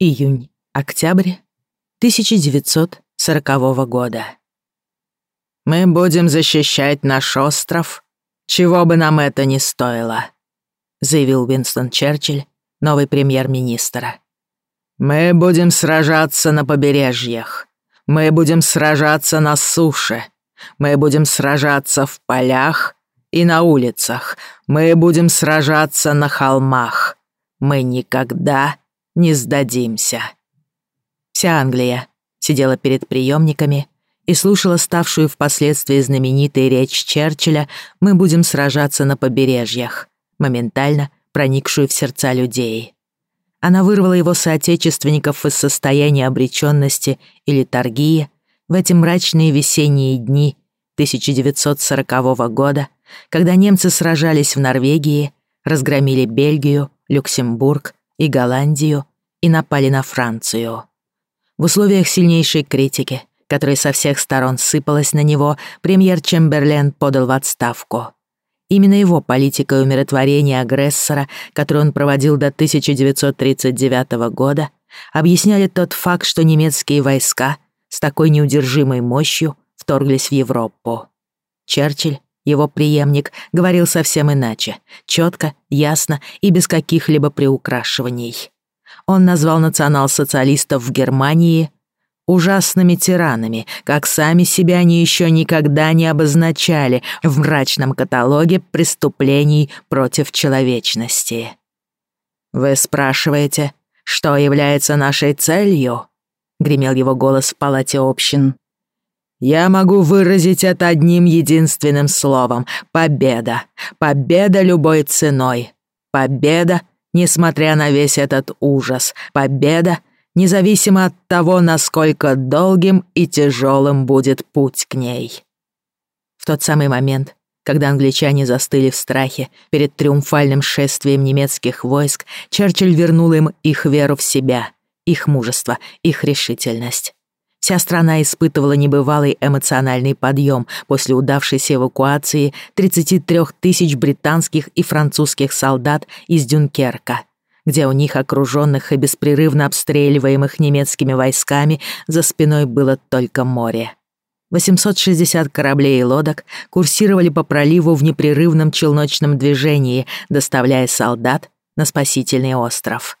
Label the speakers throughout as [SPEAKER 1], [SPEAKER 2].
[SPEAKER 1] Июнь-октябрь 1940 года. «Мы будем защищать наш остров, чего бы нам это ни стоило», заявил Уинстон Черчилль, новый премьер-министр. «Мы будем сражаться на побережьях. Мы будем сражаться на суше. Мы будем сражаться в полях и на улицах. Мы будем сражаться на холмах. Мы никогда не сдадимся». Вся Англия сидела перед приемниками и слушала ставшую впоследствии знаменитой речь Черчилля «Мы будем сражаться на побережьях», моментально проникшую в сердца людей. Она вырвала его соотечественников из состояния обреченности и литургии в эти мрачные весенние дни 1940 года, когда немцы сражались в Норвегии, разгромили Бельгию, Люксембург и Голландию, и напали на Францию. В условиях сильнейшей критики, которая со всех сторон сыпалась на него, премьер Чемберлен подал в отставку. Именно его политика умиротворения агрессора, которую он проводил до 1939 года, объясняли тот факт, что немецкие войска с такой неудержимой мощью вторглись в Европу. Черчилль, его преемник, говорил совсем иначе, четко, ясно и без каких-либо приукрашиваний. Он назвал национал-социалистов в Германии ужасными тиранами, как сами себя они еще никогда не обозначали в мрачном каталоге преступлений против человечности. «Вы спрашиваете, что является нашей целью?» — гремел его голос в палате общин. «Я могу выразить это одним единственным словом — победа. Победа любой ценой. Победа — Несмотря на весь этот ужас, победа, независимо от того, насколько долгим и тяжелым будет путь к ней. В тот самый момент, когда англичане застыли в страхе перед триумфальным шествием немецких войск, Черчилль вернул им их веру в себя, их мужество, их решительность. Вся страна испытывала небывалый эмоциональный подъем после удавшейся эвакуации 33 тысяч британских и французских солдат из Дюнкерка, где у них, окруженных и беспрерывно обстреливаемых немецкими войсками, за спиной было только море. 860 кораблей и лодок курсировали по проливу в непрерывном челночном движении, доставляя солдат на спасительный остров.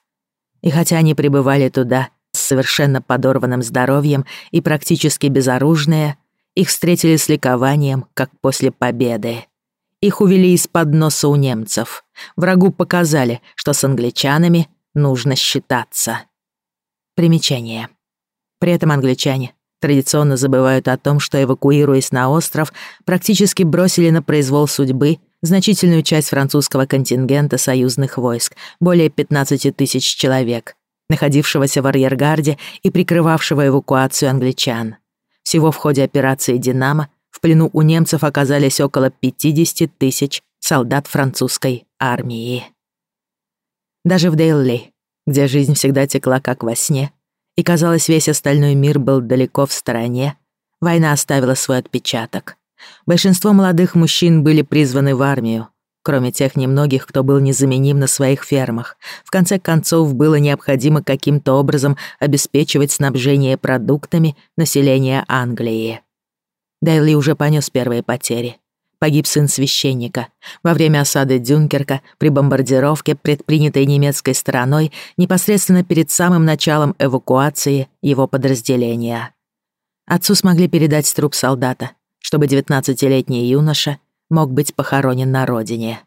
[SPEAKER 1] И хотя они прибывали туда – с совершенно подорванным здоровьем и практически безоружные, их встретили с ликованием, как после победы. Их увели из-под носа у немцев. Врагу показали, что с англичанами нужно считаться. Примечание. При этом англичане традиционно забывают о том, что, эвакуируясь на остров, практически бросили на произвол судьбы значительную часть французского контингента союзных войск, более 15 тысяч человек, находившегося в арьергарде и прикрывавшего эвакуацию англичан. Всего в ходе операции «Динамо» в плену у немцев оказались около 50 тысяч солдат французской армии. Даже в Дейлли, где жизнь всегда текла как во сне, и, казалось, весь остальной мир был далеко в стороне, война оставила свой отпечаток. Большинство молодых мужчин были призваны в армию, кроме тех немногих, кто был незаменим на своих фермах. В конце концов, было необходимо каким-то образом обеспечивать снабжение продуктами населения Англии. Дейли уже понёс первые потери. Погиб сын священника. Во время осады Дюнкерка при бомбардировке, предпринятой немецкой стороной, непосредственно перед самым началом эвакуации его подразделения. Отцу смогли передать труп солдата, чтобы 19-летний юноша мог быть похоронен на родине.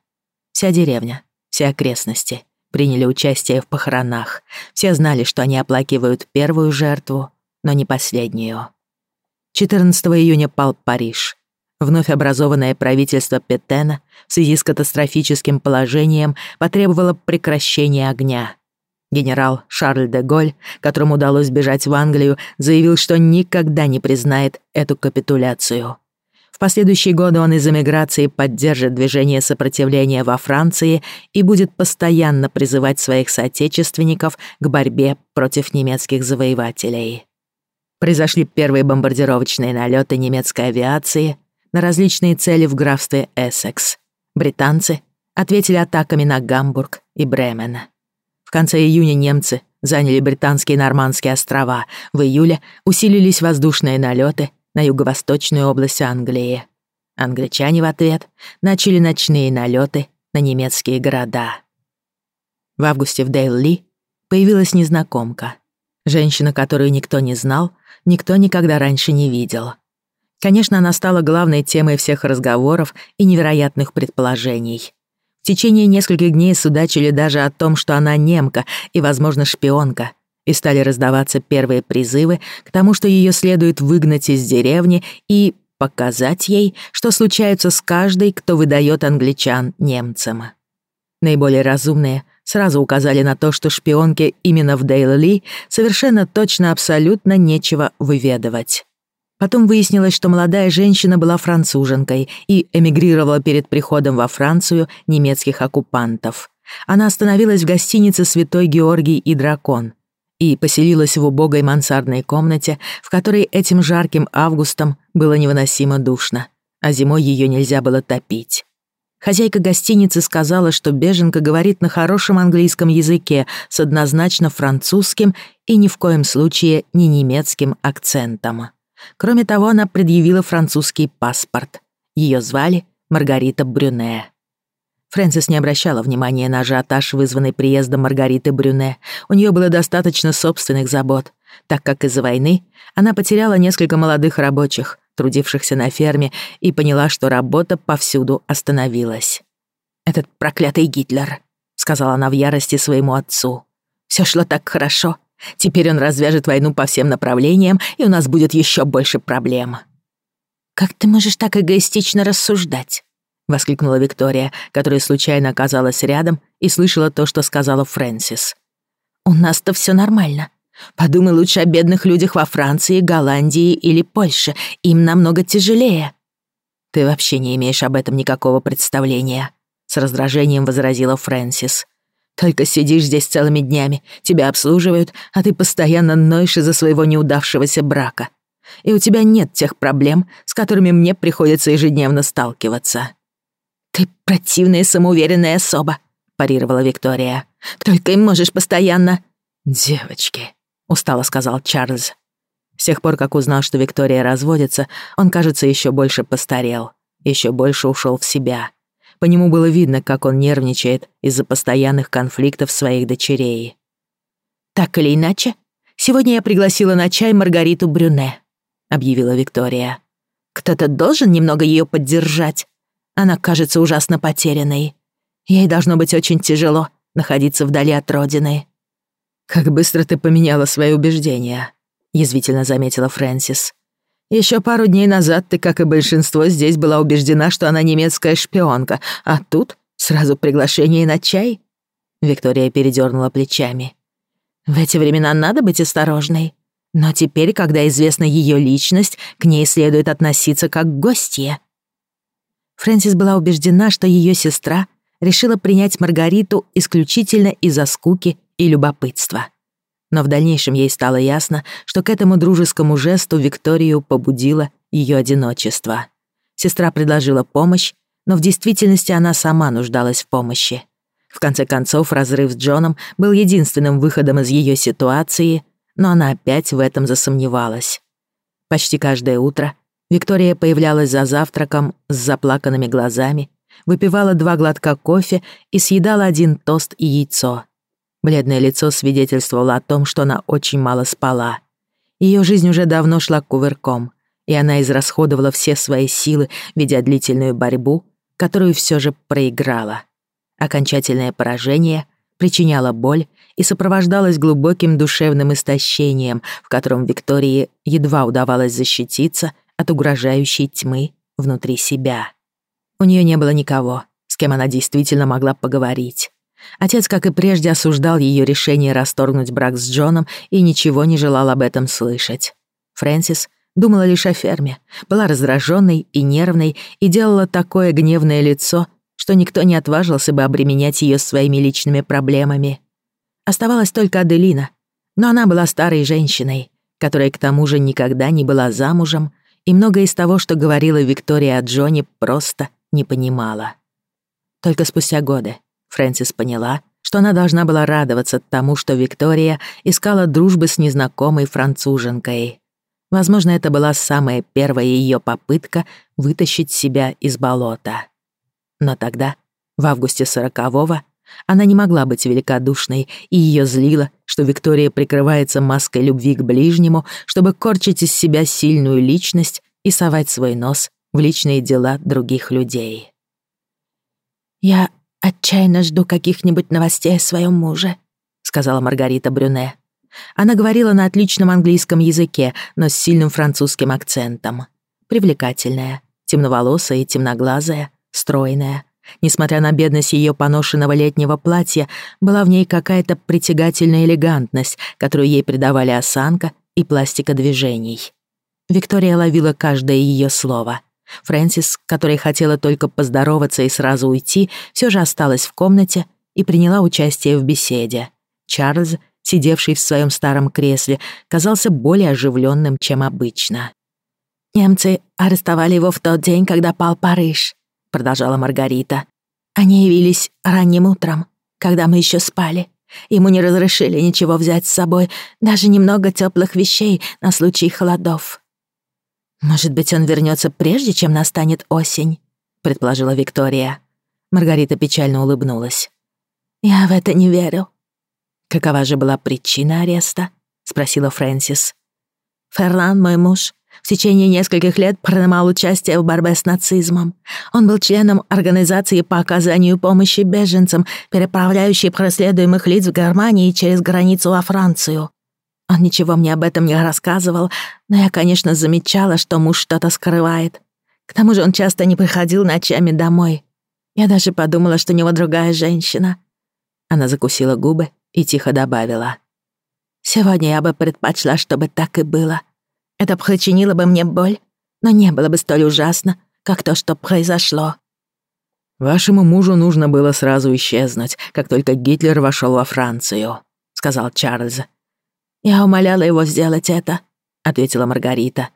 [SPEAKER 1] Вся деревня, все окрестности приняли участие в похоронах. Все знали, что они оплакивают первую жертву, но не последнюю. 14 июня пал Париж. Вновь образованное правительство Петена в связи с катастрофическим положением потребовало прекращения огня. Генерал Шарль де Голь, которому удалось бежать в Англию, заявил, что никогда не признает эту капитуляцию. В последующие годы он из эмиграции поддержит движение сопротивления во Франции и будет постоянно призывать своих соотечественников к борьбе против немецких завоевателей. Произошли первые бомбардировочные налеты немецкой авиации на различные цели в графстве Эссекс. Британцы ответили атаками на Гамбург и Бремен. В конце июня немцы заняли британские Нормандские острова, в июле усилились воздушные налеты на юго-восточную область Англии. Англичане в ответ начали ночные налеты на немецкие города. В августе в Дейл-Ли появилась незнакомка. Женщина, которую никто не знал, никто никогда раньше не видел. Конечно, она стала главной темой всех разговоров и невероятных предположений. В течение нескольких дней судачили даже о том, что она немка и, возможно, шпионка — и стали раздаваться первые призывы к тому, что ее следует выгнать из деревни и показать ей, что случается с каждой, кто выдает англичан немцам. Наиболее разумные сразу указали на то, что шпионке именно в Дейли совершенно точно абсолютно нечего выведывать. Потом выяснилось, что молодая женщина была француженкой и эмигрировала перед приходом во Францию немецких оккупантов. Она остановилась в гостинице «Святой Георгий и Дракон», и поселилась в убогой мансардной комнате, в которой этим жарким августом было невыносимо душно, а зимой ее нельзя было топить. Хозяйка гостиницы сказала, что беженка говорит на хорошем английском языке с однозначно французским и ни в коем случае не немецким акцентом. Кроме того, она предъявила французский паспорт. Ее звали Маргарита Брюне. Фрэнсис не обращала внимания на ажиотаж, вызванный приездом Маргариты Брюне. У нее было достаточно собственных забот, так как из-за войны она потеряла несколько молодых рабочих, трудившихся на ферме, и поняла, что работа повсюду остановилась. «Этот проклятый Гитлер», — сказала она в ярости своему отцу. «Все шло так хорошо. Теперь он развяжет войну по всем направлениям, и у нас будет еще больше проблем». «Как ты можешь так эгоистично рассуждать?» — воскликнула Виктория, которая случайно оказалась рядом и слышала то, что сказала Фрэнсис. «У нас-то все нормально. Подумай лучше о бедных людях во Франции, Голландии или Польше. Им намного тяжелее». «Ты вообще не имеешь об этом никакого представления», — с раздражением возразила Фрэнсис. «Только сидишь здесь целыми днями, тебя обслуживают, а ты постоянно ноешь из-за своего неудавшегося брака. И у тебя нет тех проблем, с которыми мне приходится ежедневно сталкиваться». Противная самоуверенная особа», — парировала Виктория. «Только и можешь постоянно...» «Девочки», — устало сказал Чарльз. С тех пор, как узнал, что Виктория разводится, он, кажется, еще больше постарел, еще больше ушел в себя. По нему было видно, как он нервничает из-за постоянных конфликтов своих дочерей. «Так или иначе, сегодня я пригласила на чай Маргариту Брюне», — объявила Виктория. «Кто-то должен немного ее поддержать она кажется ужасно потерянной. Ей должно быть очень тяжело находиться вдали от родины. «Как быстро ты поменяла свои убеждения», — язвительно заметила Фрэнсис. «Ещё пару дней назад ты, как и большинство, здесь была убеждена, что она немецкая шпионка, а тут сразу приглашение на чай?» Виктория передёрнула плечами. «В эти времена надо быть осторожной. Но теперь, когда известна её личность, к ней следует относиться как к гостье. Фрэнсис была убеждена, что ее сестра решила принять Маргариту исключительно из-за скуки и любопытства. Но в дальнейшем ей стало ясно, что к этому дружескому жесту Викторию побудило ее одиночество. Сестра предложила помощь, но в действительности она сама нуждалась в помощи. В конце концов, разрыв с Джоном был единственным выходом из ее ситуации, но она опять в этом засомневалась. Почти каждое утро Виктория появлялась за завтраком с заплаканными глазами, выпивала два глотка кофе и съедала один тост и яйцо. Бледное лицо свидетельствовало о том, что она очень мало спала. Ее жизнь уже давно шла кувырком, и она израсходовала все свои силы, ведя длительную борьбу, которую все же проиграла. Окончательное поражение причиняло боль и сопровождалось глубоким душевным истощением, в котором Виктории едва удавалось защититься от угрожающей тьмы внутри себя. У нее не было никого, с кем она действительно могла поговорить. Отец, как и прежде, осуждал ее решение расторгнуть брак с Джоном и ничего не желал об этом слышать. Фрэнсис думала лишь о ферме, была раздраженной и нервной и делала такое гневное лицо, что никто не отважился бы обременять ее своими личными проблемами. Оставалась только Аделина, но она была старой женщиной, которая к тому же никогда не была замужем и многое из того, что говорила Виктория о Джоне, просто не понимала. Только спустя годы Фрэнсис поняла, что она должна была радоваться тому, что Виктория искала дружбы с незнакомой француженкой. Возможно, это была самая первая ее попытка вытащить себя из болота. Но тогда, в августе сорокового, она не могла быть великодушной, и ее злило, что Виктория прикрывается маской любви к ближнему, чтобы корчить из себя сильную личность и совать свой нос в личные дела других людей.
[SPEAKER 2] «Я отчаянно жду каких-нибудь новостей о своем муже», — сказала Маргарита Брюне.
[SPEAKER 1] Она говорила на отличном английском языке, но с сильным французским акцентом. Привлекательная, темноволосая и темноглазая, стройная, Несмотря на бедность ее поношенного летнего платья, была в ней какая-то притягательная элегантность, которую ей придавали осанка и пластика движений. Виктория ловила каждое ее слово. Фрэнсис, которая хотела только поздороваться и сразу уйти, все же осталась в комнате и приняла участие в беседе. Чарльз, сидевший в своем старом кресле, казался более оживленным, чем обычно.
[SPEAKER 2] «Немцы арестовали его в тот день, когда пал Париж», продолжала Маргарита. Они явились ранним утром, когда мы еще спали. Ему не разрешили ничего взять с собой, даже немного теплых вещей на случай холодов.
[SPEAKER 1] «Может быть, он вернется прежде, чем настанет осень», — предположила Виктория. Маргарита печально улыбнулась.
[SPEAKER 2] «Я в это не верю».
[SPEAKER 1] «Какова же была причина ареста?» — спросила Фрэнсис.
[SPEAKER 2] «Ферлан, мой муж, в течение нескольких лет принимал участие в борьбе с нацизмом. Он был членом организации по оказанию помощи беженцам, переправляющей преследуемых лиц в Германии через границу во Францию. Он ничего мне об этом не рассказывал, но я, конечно, замечала, что муж что-то скрывает. К тому же он часто не приходил ночами домой. Я даже подумала, что у него другая женщина.
[SPEAKER 1] Она закусила губы и тихо добавила.
[SPEAKER 2] «Сегодня я бы предпочла, чтобы так и было» Это причинило бы мне боль, но не было бы столь ужасно, как то, что произошло.
[SPEAKER 1] «Вашему мужу нужно было сразу исчезнуть, как только Гитлер вошел во Францию», — сказал Чарльз.
[SPEAKER 2] «Я умоляла его сделать это», — ответила Маргарита.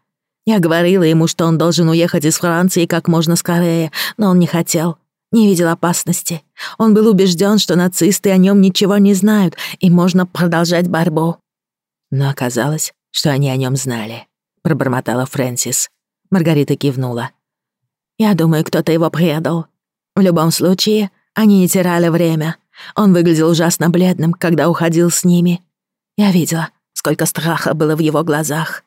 [SPEAKER 2] «Я говорила ему, что он должен уехать из Франции как можно скорее, но он не хотел, не видел опасности. Он был убежден, что нацисты о нем ничего не знают, и можно продолжать борьбу».
[SPEAKER 1] Но оказалось, что они о нем знали пробормотала Фрэнсис. Маргарита кивнула.
[SPEAKER 2] «Я думаю, кто-то его предал. В любом случае, они не теряли время. Он выглядел ужасно бледным, когда уходил с ними. Я видела, сколько страха было в его глазах».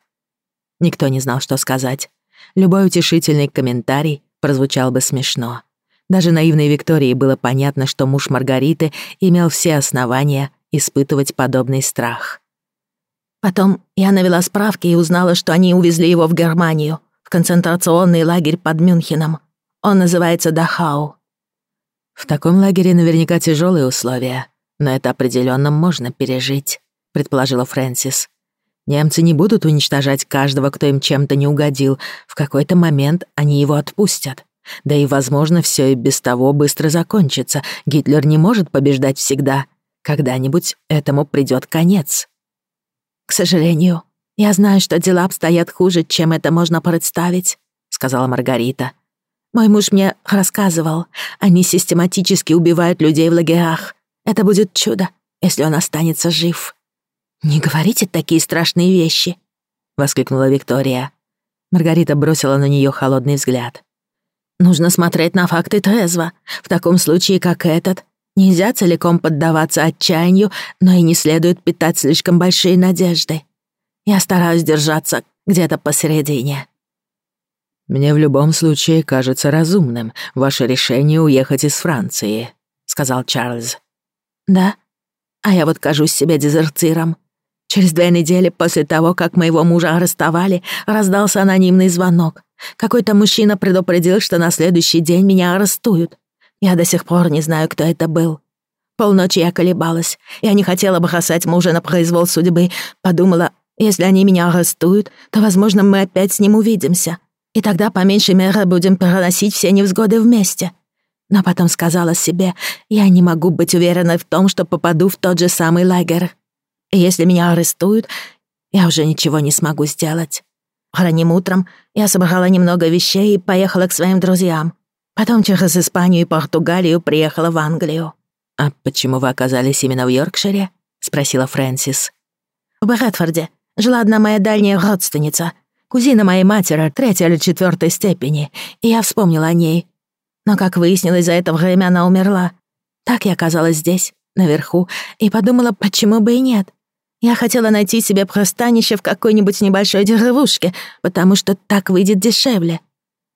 [SPEAKER 1] Никто не знал, что сказать. Любой утешительный комментарий прозвучал бы смешно. Даже наивной Виктории было понятно, что муж Маргариты имел все основания испытывать подобный страх.
[SPEAKER 2] Потом я навела справки и узнала, что они увезли его в Германию, в концентрационный лагерь под Мюнхеном. Он называется Дахау.
[SPEAKER 1] В таком лагере наверняка тяжелые условия, но это определенно можно пережить, предположила Фрэнсис. Немцы не будут уничтожать каждого, кто им чем-то не угодил. В какой-то момент они его отпустят. Да и, возможно, все и без того быстро закончится. Гитлер не может побеждать всегда. Когда-нибудь этому придёт конец.
[SPEAKER 2] «К сожалению, я знаю, что дела обстоят хуже, чем это можно представить», — сказала Маргарита. «Мой муж мне рассказывал, они систематически убивают людей в лагерях. Это будет чудо, если он останется жив».
[SPEAKER 1] «Не говорите такие страшные вещи», — воскликнула Виктория. Маргарита бросила на нее холодный взгляд.
[SPEAKER 2] «Нужно смотреть на факты трезво. В таком случае, как этот, Нельзя целиком поддаваться отчаянию, но и не следует питать слишком большие надежды. Я стараюсь держаться где-то посередине.
[SPEAKER 1] «Мне в любом случае кажется разумным ваше решение уехать из Франции», — сказал Чарльз.
[SPEAKER 2] «Да? А я вот кажусь себе дезертиром. Через две недели после того, как моего мужа арестовали, раздался анонимный звонок. Какой-то мужчина предупредил, что на следующий день меня арестуют. Я до сих пор не знаю, кто это был. Полночи я колебалась. Я не хотела бы бросать мужа на произвол судьбы. Подумала, если они меня арестуют, то, возможно, мы опять с ним увидимся. И тогда, по меньшей мере, будем переносить все невзгоды вместе. Но потом сказала себе, я не могу быть уверенной в том, что попаду в тот же самый лагерь. И если меня арестуют, я уже ничего не смогу сделать. Ранним утром я собрала немного вещей и поехала к своим друзьям. Потом через Испанию и Португалию приехала в Англию». «А почему вы оказались именно в Йоркшире?» — спросила Фрэнсис. «В Брэдфорде жила одна моя дальняя родственница, кузина моей матери третьей или четвертой степени, и я вспомнила о ней. Но, как выяснилось, за это время она умерла. Так я оказалась здесь, наверху, и подумала, почему бы и нет. Я хотела найти себе простанище в какой-нибудь небольшой деревушке, потому что так выйдет дешевле.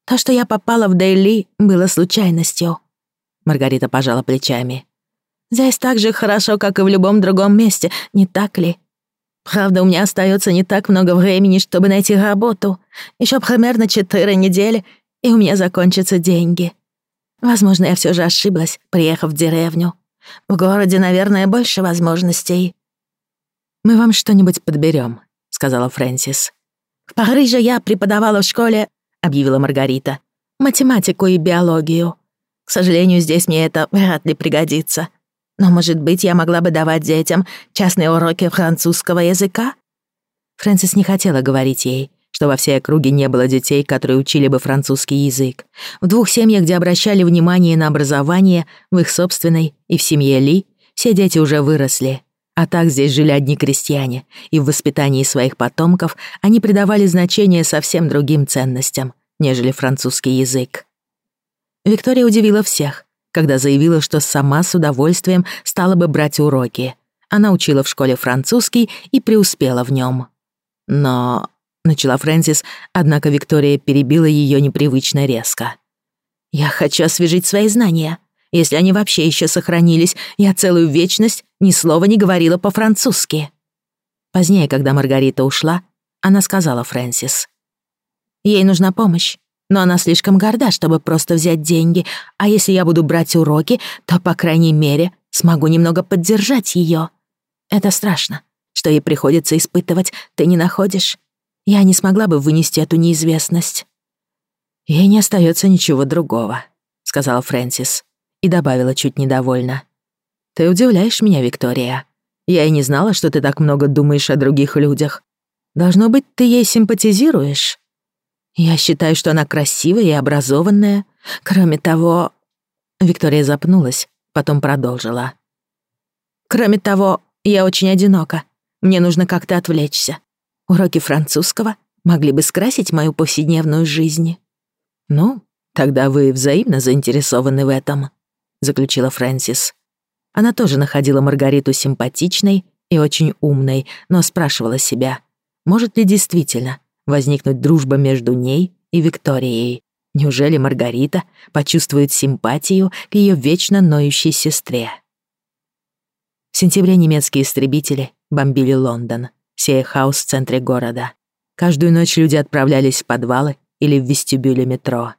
[SPEAKER 2] То, что я попала в Дейли, было случайностью. Маргарита пожала плечами. Здесь так же хорошо, как и в любом другом месте, не так ли? Правда, у меня остается не так много времени, чтобы найти работу. Еще примерно четыре недели, и у меня закончатся деньги. Возможно, я все же ошиблась, приехав в деревню. В городе, наверное, больше возможностей.
[SPEAKER 1] «Мы вам что-нибудь подберем, сказала Фрэнсис.
[SPEAKER 2] «В Париже я преподавала в школе объявила Маргарита. «Математику и биологию. К сожалению, здесь мне это вряд ли пригодится. Но, может быть, я могла бы давать детям частные уроки французского языка?»
[SPEAKER 1] Фрэнсис не хотела говорить ей, что во всей округе не было детей, которые учили бы французский язык. В двух семьях, где обращали внимание на образование, в их собственной и в семье Ли, все дети уже выросли. А так здесь жили одни крестьяне, и в воспитании своих потомков они придавали значение совсем другим ценностям, нежели французский язык. Виктория удивила всех, когда заявила, что сама с удовольствием стала бы брать уроки. Она учила в школе французский и преуспела в нем. Но... Начала Фрэнсис, однако Виктория перебила ее непривычно резко. «Я хочу освежить свои знания», если они вообще еще сохранились, я целую вечность ни слова не говорила по-французски. Позднее, когда Маргарита ушла, она сказала Фрэнсис. «Ей нужна помощь, но она слишком горда, чтобы просто взять деньги, а если я буду брать уроки, то, по крайней мере, смогу немного поддержать ее. Это страшно, что ей приходится испытывать, ты не находишь? Я не смогла бы вынести эту неизвестность». «Ей не остается ничего другого», — сказала Фрэнсис и добавила чуть недовольно. «Ты удивляешь меня, Виктория. Я и не знала, что ты так много думаешь о других людях. Должно быть, ты ей симпатизируешь. Я считаю, что она красивая и образованная. Кроме того...» Виктория запнулась, потом продолжила. «Кроме того, я очень одинока. Мне нужно как-то отвлечься. Уроки французского могли бы скрасить мою повседневную жизнь». «Ну, тогда вы взаимно заинтересованы в этом», заключила Фрэнсис. Она тоже находила Маргариту симпатичной и очень умной, но спрашивала себя, может ли действительно возникнуть дружба между ней и Викторией. Неужели Маргарита почувствует симпатию к ее вечно ноющей сестре? В сентябре немецкие истребители бомбили Лондон, сея хаос в центре города. Каждую ночь люди отправлялись в подвалы или в вестибюле метро.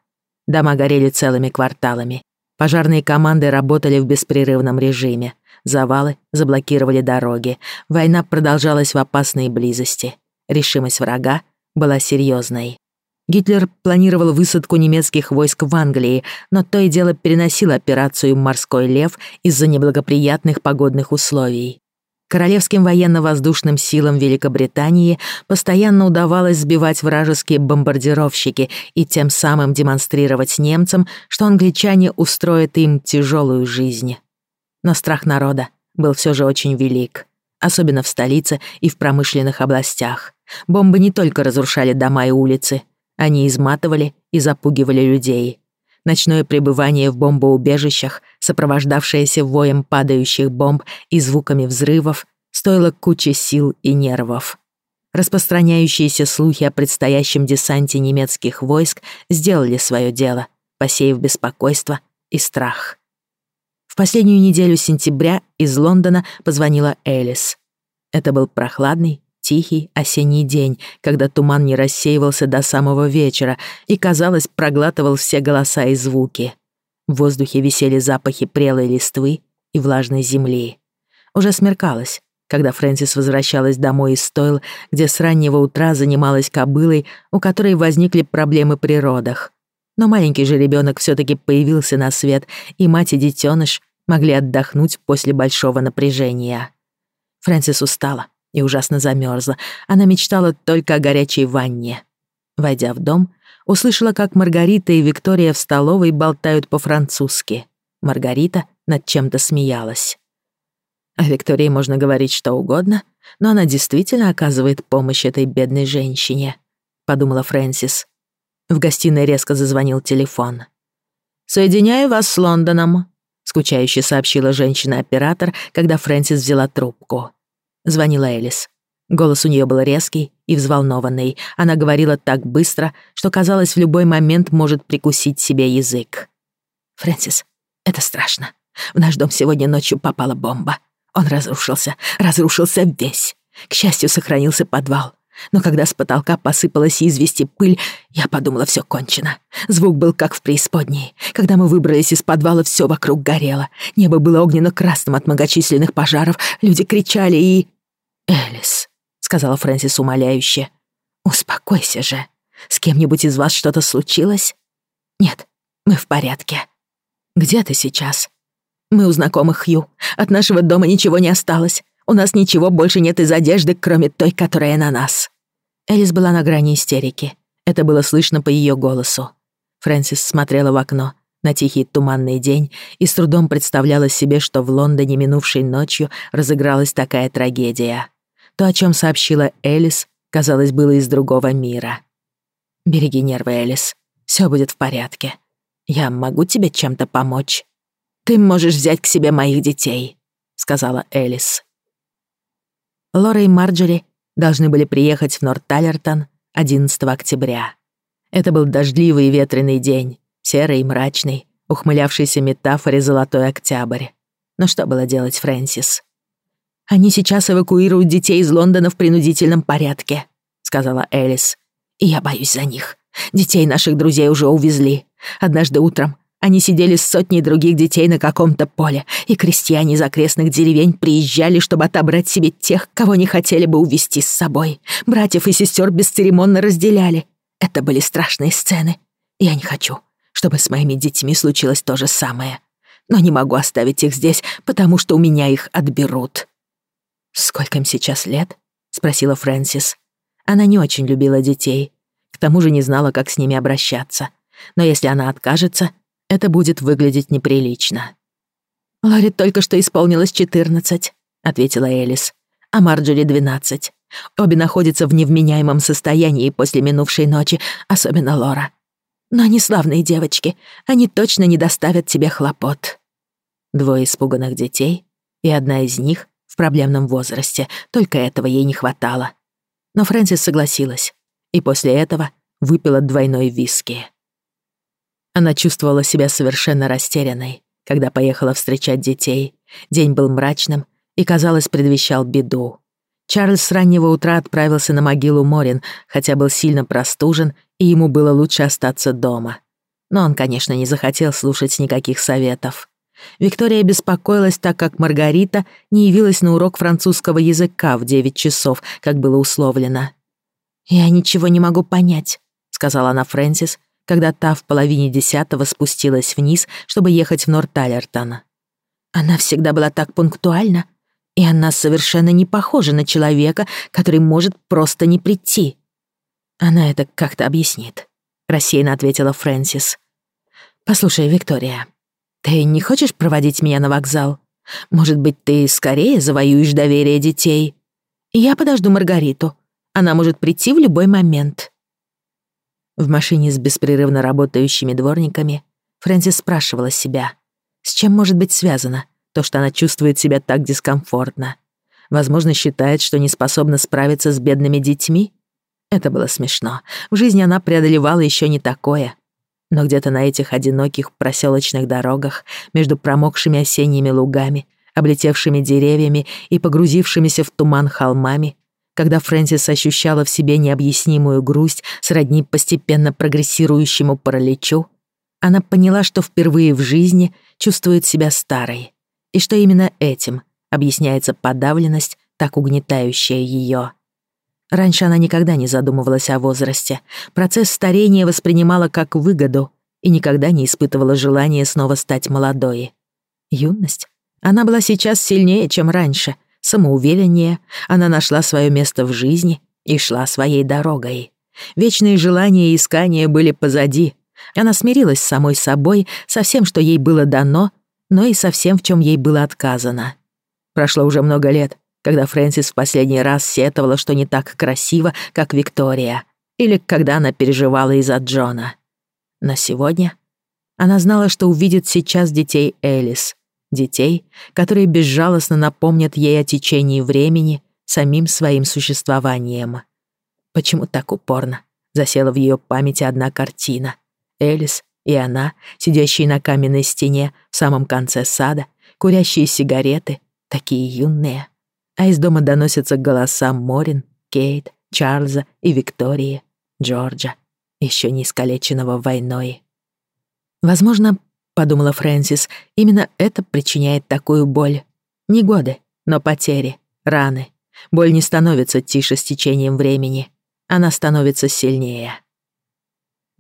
[SPEAKER 1] Дома горели целыми кварталами, Пожарные команды работали в беспрерывном режиме. Завалы заблокировали дороги. Война продолжалась в опасной близости. Решимость врага была серьезной. Гитлер планировал высадку немецких войск в Англии, но то и дело переносил операцию «Морской лев» из-за неблагоприятных погодных условий. Королевским военно-воздушным силам Великобритании постоянно удавалось сбивать вражеские бомбардировщики и тем самым демонстрировать немцам, что англичане устроят им тяжелую жизнь. Но страх народа был все же очень велик, особенно в столице и в промышленных областях. Бомбы не только разрушали дома и улицы, они изматывали и запугивали людей ночное пребывание в бомбоубежищах, сопровождавшееся воем падающих бомб и звуками взрывов, стоило кучи сил и нервов. Распространяющиеся слухи о предстоящем десанте немецких войск сделали свое дело, посеяв беспокойство и страх. В последнюю неделю сентября из Лондона позвонила Элис. Это был прохладный тихий осенний день, когда туман не рассеивался до самого вечера и, казалось, проглатывал все голоса и звуки. В воздухе висели запахи прелой листвы и влажной земли. Уже смеркалось, когда Фрэнсис возвращалась домой из стойл, где с раннего утра занималась кобылой, у которой возникли проблемы при родах. Но маленький же ребёнок всё-таки появился на свет, и мать и детёныш могли отдохнуть после большого напряжения. Фрэнсис устала и ужасно замерзла. Она мечтала только о горячей ванне. Войдя в дом, услышала, как Маргарита и Виктория в столовой болтают по-французски. Маргарита
[SPEAKER 2] над чем-то смеялась. О Виктории можно говорить что угодно, но она действительно оказывает помощь этой бедной женщине, подумала Фрэнсис. В гостиной резко зазвонил телефон. «Соединяю вас с Лондоном», — скучающе сообщила женщина-оператор, когда Фрэнсис взяла трубку. Звонила Элис. Голос у нее был резкий и взволнованный. Она говорила так быстро, что, казалось, в любой момент может прикусить себе язык. «Фрэнсис, это страшно. В наш дом сегодня ночью попала бомба. Он разрушился, разрушился весь. К счастью, сохранился подвал. Но когда с потолка посыпалась извести пыль, я подумала, все кончено. Звук был как в преисподней. Когда мы выбрались из подвала, все вокруг горело. Небо было огненно-красным от многочисленных пожаров. Люди кричали и... «Элис», — сказала Фрэнсис умоляюще, — «успокойся же. С кем-нибудь из вас что-то случилось?» «Нет, мы в порядке». «Где ты сейчас?» «Мы у знакомых Хью. От нашего дома ничего не осталось. У нас ничего больше нет из одежды, кроме той, которая на нас». Элис была на грани истерики. Это было слышно по ее голосу. Фрэнсис смотрела в окно на тихий туманный день и с трудом представляла себе, что в Лондоне минувшей ночью разыгралась такая трагедия. То, о чем сообщила Элис, казалось, было из другого мира. «Береги нервы, Элис. Все будет в порядке. Я могу тебе чем-то помочь. Ты можешь взять к себе моих детей», — сказала Элис. Лора и Марджери должны были приехать в Норт-Талертон 11 октября. Это был дождливый и ветреный день, серый и мрачный, ухмылявшийся метафоре «Золотой октябрь». Но что было делать Фрэнсис? «Они сейчас эвакуируют детей из Лондона в принудительном порядке», — сказала Элис. «И я боюсь за них. Детей наших друзей уже увезли. Однажды утром они сидели с сотней других детей на каком-то поле, и крестьяне из окрестных деревень приезжали, чтобы отобрать себе тех, кого не хотели бы увезти с собой. Братьев и сестер бесцеремонно разделяли. Это были страшные сцены. Я не хочу, чтобы с моими детьми случилось то же самое. Но не могу оставить их здесь, потому что у меня их отберут. «Сколько им сейчас лет?» — спросила Фрэнсис. Она не очень любила детей. К тому же не знала, как с ними обращаться. Но если она откажется, это будет выглядеть неприлично. «Лори только что исполнилось четырнадцать», — ответила Элис. «А Марджори двенадцать. Обе находятся в невменяемом состоянии после минувшей ночи, особенно Лора. Но они славные девочки, они точно не доставят тебе хлопот». Двое испуганных детей, и одна из них в проблемном возрасте, только этого ей не хватало. Но Фрэнсис согласилась, и после этого выпила двойной виски. Она чувствовала себя совершенно растерянной, когда поехала встречать детей. День был мрачным и, казалось, предвещал беду. Чарльз с раннего утра отправился на могилу Морин, хотя был сильно простужен, и ему было лучше остаться дома. Но он, конечно, не захотел слушать никаких советов. Виктория беспокоилась, так как Маргарита не явилась на урок французского языка в 9 часов, как было условлено. «Я ничего не могу понять», — сказала она Фрэнсис, когда та в половине десятого спустилась вниз, чтобы ехать в Норталертон. Она всегда была так пунктуальна, и она совершенно не похожа на человека, который может просто не прийти. «Она это как-то объяснит», — рассеянно ответила Фрэнсис. «Послушай, Виктория, «Ты не хочешь проводить меня на вокзал? Может быть, ты скорее завоюешь доверие детей? Я подожду Маргариту. Она может прийти в любой момент». В машине с беспрерывно работающими дворниками Фрэнсис спрашивала себя, с чем может быть связано то, что она чувствует себя так дискомфортно. Возможно, считает, что не способна справиться с бедными детьми? Это было смешно. В жизни она преодолевала еще не такое. Но где-то на этих одиноких проселочных дорогах, между промокшими осенними лугами, облетевшими деревьями и погрузившимися в туман холмами, когда Фрэнсис ощущала в себе необъяснимую грусть сродни постепенно прогрессирующему параличу, она поняла, что впервые в жизни чувствует себя старой, и что именно этим объясняется подавленность, так угнетающая ее. Раньше она никогда не задумывалась о возрасте. Процесс старения воспринимала как выгоду и никогда не испытывала желания снова стать молодой. Юность. Она была сейчас сильнее, чем раньше, самоувереннее. Она нашла свое место в жизни и шла своей дорогой. Вечные желания и искания были позади. Она смирилась с самой собой, со всем, что ей было дано, но и со всем, в чем ей было отказано. Прошло уже много лет, когда Фрэнсис в последний раз сетовала, что не так красиво, как Виктория, или когда она переживала из-за Джона. Но сегодня она знала, что увидит сейчас детей Элис, детей, которые безжалостно напомнят ей о течении времени самим своим существованием. Почему так упорно засела в ее памяти одна картина? Элис и она, сидящие на каменной стене в самом конце сада, курящие сигареты, такие юные а из дома доносятся голоса Морин, Кейт, Чарльза и Виктории, Джорджа, еще не искалеченного войной. Возможно, подумала Фрэнсис, именно это причиняет такую боль. Не годы, но потери, раны. Боль не становится тише с течением времени. Она становится сильнее.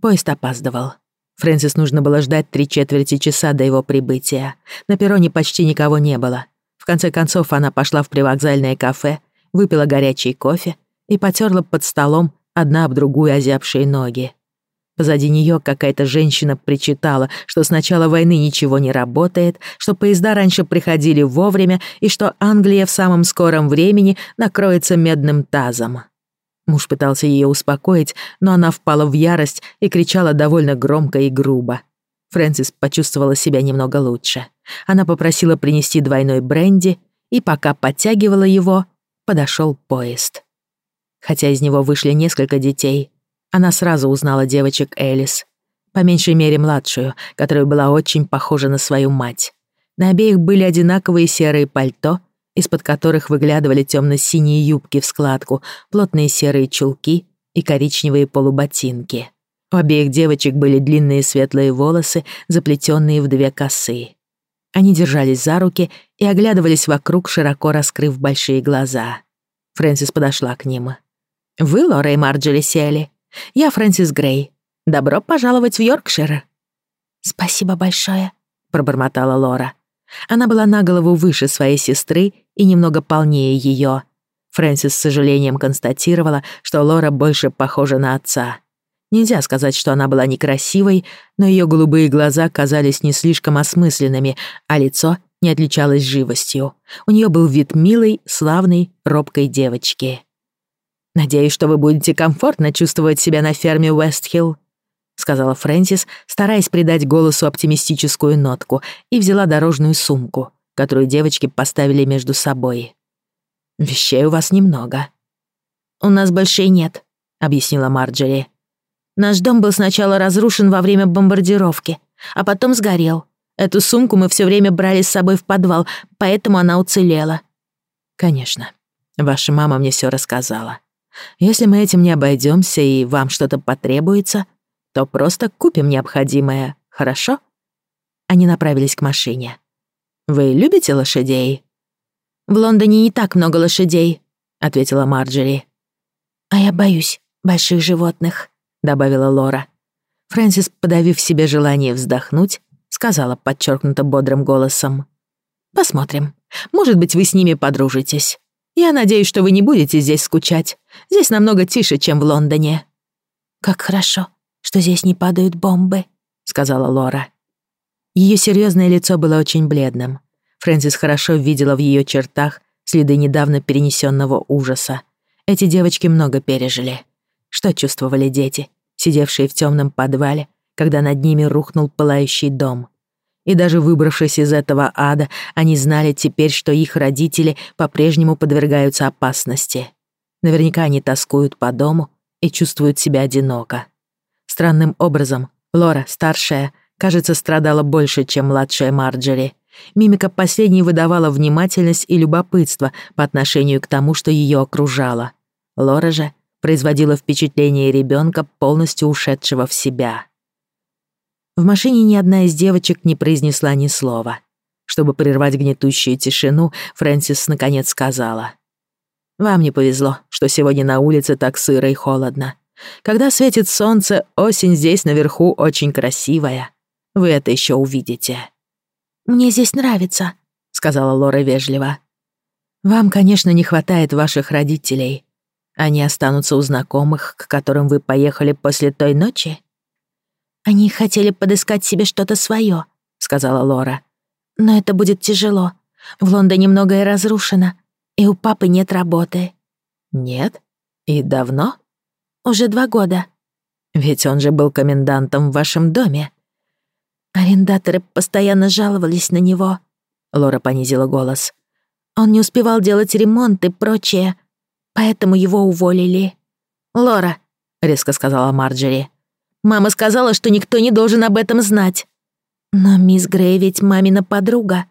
[SPEAKER 2] Поезд опаздывал. Фрэнсис нужно было ждать три четверти часа до его прибытия. На перроне почти никого не было. В конце концов она пошла в привокзальное кафе, выпила горячий кофе и потерла под столом одна об другую озябшие ноги. Позади нее какая-то женщина причитала, что с начала войны ничего не работает, что поезда раньше приходили вовремя и что Англия в самом скором времени накроется медным тазом. Муж пытался ее успокоить, но она впала в ярость и кричала довольно громко и грубо. Фрэнсис почувствовала себя немного лучше. Она попросила принести двойной бренди, и пока подтягивала его, подошел поезд. Хотя из него вышли несколько детей, она сразу узнала девочек Элис. По меньшей мере младшую, которая была очень похожа на свою мать. На обеих были одинаковые серые пальто, из-под которых выглядывали темно-синие юбки в складку, плотные серые чулки и коричневые полуботинки. У обеих девочек были длинные светлые волосы, заплетенные в две косы. Они держались за руки и оглядывались вокруг, широко раскрыв большие глаза. Фрэнсис подошла к ним. «Вы, Лора и Марджери, сели. Я Фрэнсис Грей. Добро пожаловать в Йоркшир».
[SPEAKER 3] «Спасибо большое», —
[SPEAKER 2] пробормотала Лора. Она была на голову выше своей сестры и немного полнее ее. Фрэнсис с сожалением констатировала, что Лора больше похожа на отца. Нельзя сказать, что она была некрасивой, но ее голубые глаза казались не слишком осмысленными, а лицо не отличалось живостью. У нее был вид милой, славной, робкой девочки. «Надеюсь, что вы будете комфортно чувствовать себя на ферме Уэстхилл», сказала Фрэнсис, стараясь придать голосу оптимистическую нотку, и взяла дорожную сумку, которую девочки поставили между собой. «Вещей у вас немного».
[SPEAKER 3] «У нас больше нет», — объяснила Марджери. Наш дом был сначала разрушен во время бомбардировки, а потом сгорел. Эту сумку мы все время брали с собой в подвал, поэтому она уцелела.
[SPEAKER 2] Конечно. Ваша мама мне все рассказала. Если мы этим не обойдемся и вам что-то потребуется, то просто купим необходимое, хорошо? Они направились к машине. Вы любите лошадей?
[SPEAKER 3] В Лондоне не так много лошадей, ответила Марджери.
[SPEAKER 2] А я боюсь больших животных добавила Лора. Фрэнсис, подавив себе желание вздохнуть, сказала подчеркнуто бодрым голосом. «Посмотрим. Может быть, вы с ними подружитесь. Я надеюсь, что вы не будете здесь скучать. Здесь намного тише, чем в Лондоне».
[SPEAKER 3] «Как хорошо, что здесь не падают бомбы», — сказала Лора.
[SPEAKER 2] Ее серьезное лицо было очень бледным. Фрэнсис хорошо видела в ее чертах следы недавно перенесенного ужаса. Эти девочки много пережили. Что чувствовали дети, сидевшие в темном подвале, когда над ними рухнул пылающий дом. И даже выбравшись из этого ада, они знали теперь, что их родители по-прежнему подвергаются опасности. Наверняка они тоскуют по дому и чувствуют себя одиноко. Странным образом, Лора, старшая, кажется, страдала больше, чем младшая Марджери. Мимика последней выдавала внимательность и любопытство по отношению к тому, что ее окружало. Лора же — производила впечатление ребенка, полностью ушедшего в себя. В машине ни одна из девочек не произнесла ни слова. Чтобы прервать гнетущую тишину, Фрэнсис наконец сказала. «Вам не повезло, что сегодня на улице так сыро и холодно. Когда светит солнце, осень здесь наверху очень красивая. Вы это еще увидите».
[SPEAKER 3] «Мне здесь нравится», — сказала Лора вежливо.
[SPEAKER 2] «Вам, конечно, не хватает ваших родителей, они останутся у знакомых, к которым вы поехали после той ночи?»
[SPEAKER 3] «Они хотели подыскать себе что-то свое», — сказала Лора.
[SPEAKER 2] «Но это будет тяжело. В Лондоне многое разрушено, и у папы нет работы».
[SPEAKER 3] «Нет? И давно?»
[SPEAKER 2] «Уже два года».
[SPEAKER 3] «Ведь он же был комендантом в вашем доме».
[SPEAKER 2] «Арендаторы постоянно жаловались на него», —
[SPEAKER 3] Лора понизила голос.
[SPEAKER 2] «Он не успевал делать ремонт и прочее поэтому его уволили». «Лора», — резко сказала Марджери, — «мама сказала, что никто не должен об этом знать». «Но мисс Грей ведь мамина подруга».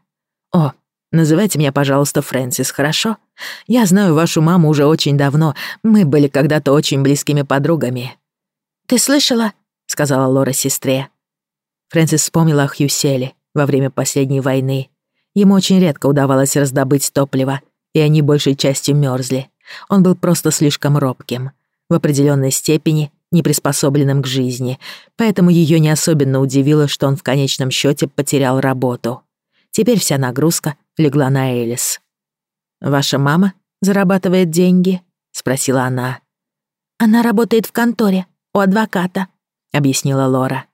[SPEAKER 3] «О, называйте меня, пожалуйста, Фрэнсис, хорошо? Я знаю вашу маму уже очень давно, мы были когда-то очень близкими подругами».
[SPEAKER 2] «Ты слышала?» — сказала Лора сестре.
[SPEAKER 3] Фрэнсис вспомнила о Хьюселе во время последней войны. Ему очень редко удавалось раздобыть топливо, и они большей частью мерзли. Он был просто слишком робким, в определенной степени неприспособленным к жизни, поэтому ее не особенно удивило, что он в конечном счете потерял работу. Теперь вся нагрузка легла на Элис. «Ваша мама зарабатывает деньги?» — спросила она.
[SPEAKER 2] «Она работает в конторе, у адвоката», — объяснила Лора.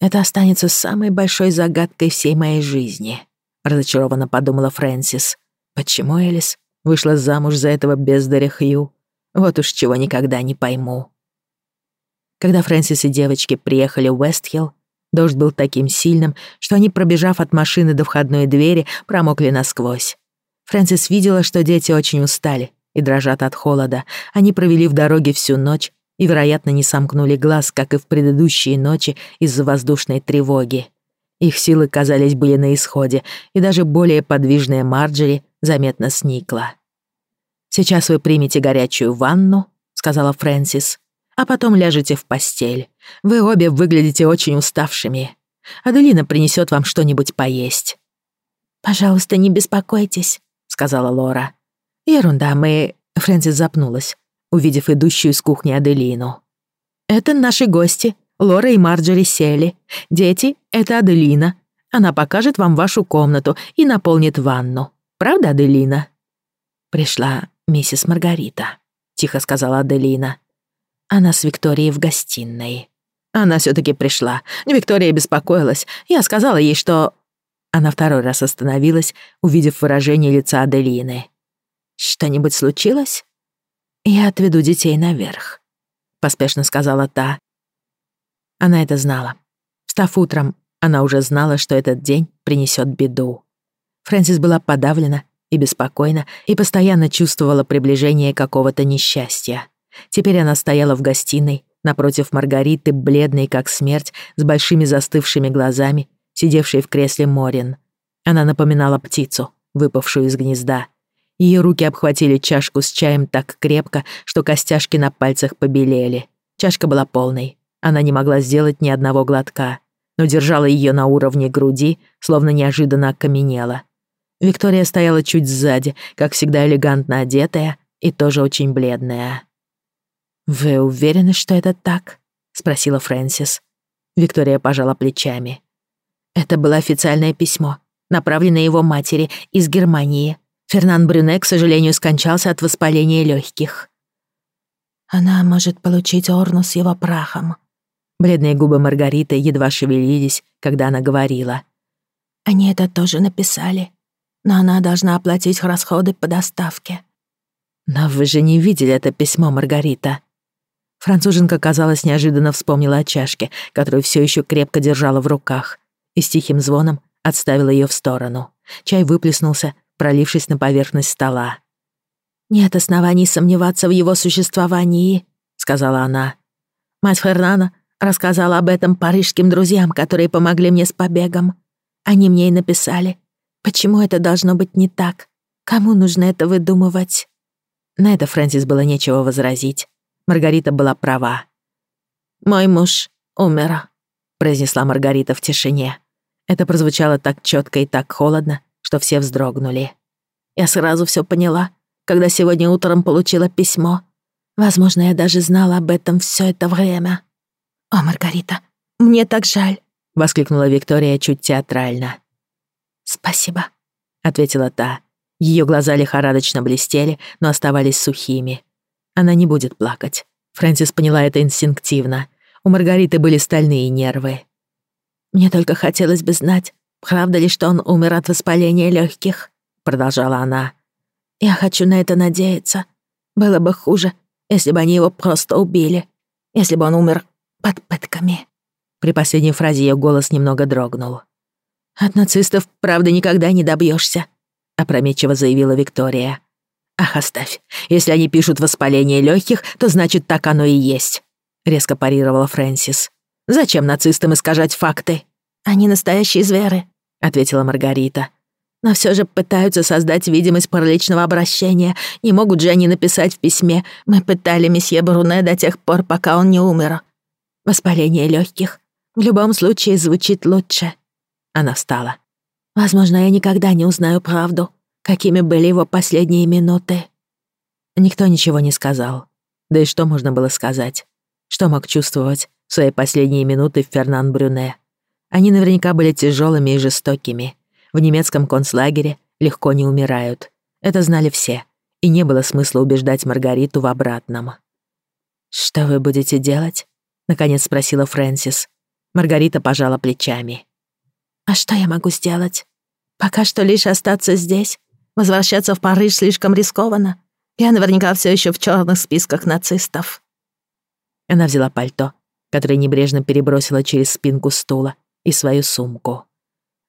[SPEAKER 3] «Это останется самой большой загадкой всей моей жизни», — разочарованно подумала Фрэнсис. «Почему Элис Вышла замуж за этого бездаря Хью. Вот уж чего никогда не пойму. Когда Фрэнсис и девочки приехали в Вестхилл, дождь был таким сильным, что они, пробежав от машины до входной двери, промокли насквозь. Фрэнсис видела, что дети очень устали и дрожат от холода. Они провели в дороге всю ночь и, вероятно, не сомкнули глаз, как и в предыдущие ночи из-за воздушной тревоги. Их силы, казались, были на исходе, и даже более подвижная Марджери заметно сникла. «Сейчас вы примете горячую ванну», — сказала Фрэнсис, «а потом ляжете в постель. Вы обе выглядите очень уставшими. Аделина принесет вам что-нибудь поесть».
[SPEAKER 2] «Пожалуйста, не беспокойтесь», — сказала Лора.
[SPEAKER 3] «Ерунда, мы...» — Фрэнсис запнулась, увидев идущую из кухни Аделину. «Это наши гости, Лора и Марджори сели. Дети, это Аделина. Она покажет вам вашу комнату и наполнит ванну. Правда, Аделина?» «Пришла миссис Маргарита», — тихо сказала Аделина. «Она с Викторией в гостиной». Она все таки пришла. Виктория беспокоилась. Я сказала ей, что... Она второй раз остановилась, увидев выражение лица Аделины. «Что-нибудь случилось?» «Я отведу детей наверх», — поспешно сказала та. Она это знала. Встав утром, она уже знала, что этот день принесет беду. Фрэнсис была подавлена и беспокойна и постоянно чувствовала приближение какого-то несчастья. Теперь она стояла в гостиной, напротив Маргариты, бледной как смерть, с большими застывшими глазами, сидевшей в кресле Морин. Она напоминала птицу, выпавшую из гнезда. Ее руки обхватили чашку с чаем так крепко, что костяшки на пальцах побелели. Чашка была полной. Она не могла сделать ни одного глотка, но держала ее на уровне груди, словно неожиданно окаменела. Виктория стояла чуть сзади, как всегда элегантно одетая и тоже очень бледная. «Вы уверены, что это так?» — спросила Фрэнсис. Виктория пожала плечами. Это было официальное письмо, направленное его матери из Германии. Фернан Брюне, к сожалению, скончался от воспаления легких.
[SPEAKER 2] «Она может получить орну с его прахом».
[SPEAKER 3] Бледные губы Маргариты едва шевелились, когда она говорила.
[SPEAKER 2] «Они это тоже написали но она должна оплатить расходы по доставке».
[SPEAKER 3] «Но вы же не видели это письмо, Маргарита». Француженка, казалось, неожиданно вспомнила о чашке, которую все еще крепко держала в руках, и с тихим звоном отставила ее в сторону. Чай выплеснулся, пролившись на поверхность стола.
[SPEAKER 2] «Нет оснований сомневаться в его существовании», — сказала она. «Мать Фернана рассказала об этом парижским друзьям, которые помогли мне с побегом. Они мне и написали, Почему это должно быть не так? Кому нужно это выдумывать?»
[SPEAKER 3] На это Фрэнсис было нечего возразить. Маргарита была права.
[SPEAKER 2] «Мой муж умер», —
[SPEAKER 3] произнесла Маргарита в тишине. Это прозвучало так четко и так холодно, что все вздрогнули.
[SPEAKER 2] Я сразу все поняла, когда сегодня утром получила письмо. Возможно, я даже знала об этом все это время. «О, Маргарита, мне так жаль», —
[SPEAKER 3] воскликнула Виктория чуть театрально.
[SPEAKER 2] «Спасибо», —
[SPEAKER 3] ответила та. Ее глаза лихорадочно блестели, но оставались сухими. Она не будет плакать. Фрэнсис поняла это инстинктивно. У Маргариты были стальные нервы.
[SPEAKER 2] «Мне только хотелось бы знать, правда ли, что он умер от воспаления легких?» продолжала она. «Я хочу на это надеяться. Было бы хуже, если бы они его просто убили. Если бы он умер под пытками». При последней фразе ее голос немного дрогнул. «От нацистов, правда, никогда не добьешься, опрометчиво заявила Виктория. «Ах, оставь. Если они пишут воспаление легких, то значит, так оно и есть», — резко парировала Фрэнсис. «Зачем нацистам искажать факты?» «Они настоящие зверы», — ответила Маргарита. «Но все же пытаются создать видимость параличного обращения. Не могут же они написать в письме «Мы пытали месье Бруне до тех пор, пока он не умер». Воспаление легких. В любом случае звучит лучше. Она встала. «Возможно, я никогда не узнаю правду, какими были его последние минуты». Никто ничего не сказал. Да и что можно было сказать? Что мог чувствовать в свои последние минуты Фернан Брюне? Они наверняка были тяжелыми и жестокими. В немецком концлагере легко не умирают. Это знали все. И не было смысла убеждать Маргариту в обратном. «Что вы будете делать?» — наконец спросила Фрэнсис. Маргарита пожала плечами. А что я могу сделать? Пока что лишь остаться здесь. Возвращаться в Париж слишком рискованно. Я наверняка все еще в черных списках нацистов. Она взяла пальто, которое небрежно перебросила через спинку стула, и свою сумку.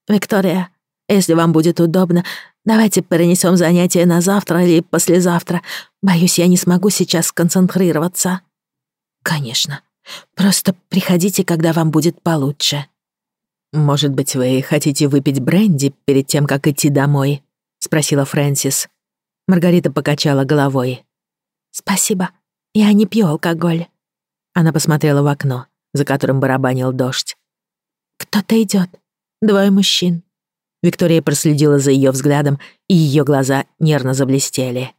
[SPEAKER 2] «Виктория, если вам будет удобно, давайте перенесем занятие на завтра или послезавтра. Боюсь, я не смогу сейчас концентрироваться». «Конечно. Просто приходите, когда вам будет получше», «Может быть, вы хотите выпить бренди перед тем, как идти домой?» — спросила Фрэнсис. Маргарита покачала головой. «Спасибо. Я не пью алкоголь». Она посмотрела в окно, за которым барабанил дождь. «Кто-то идёт. Двое мужчин». Виктория проследила за её взглядом, и её глаза нервно заблестели.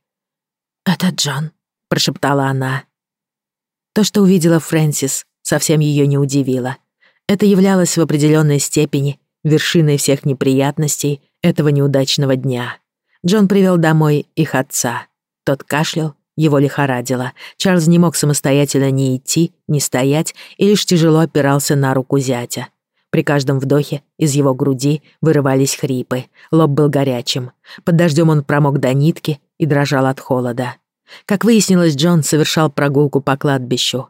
[SPEAKER 2] «Это Джон», — прошептала она. То, что увидела Фрэнсис, совсем её не удивило — это являлось в определенной степени вершиной всех неприятностей этого неудачного дня. Джон привел домой их отца. Тот кашлял, его лихорадило. Чарльз не мог самостоятельно ни идти, ни стоять, и лишь тяжело опирался на руку зятя. При каждом вдохе из его груди вырывались хрипы. Лоб был горячим. Под дождем он промок до нитки и дрожал от холода. Как выяснилось, Джон совершал прогулку по кладбищу.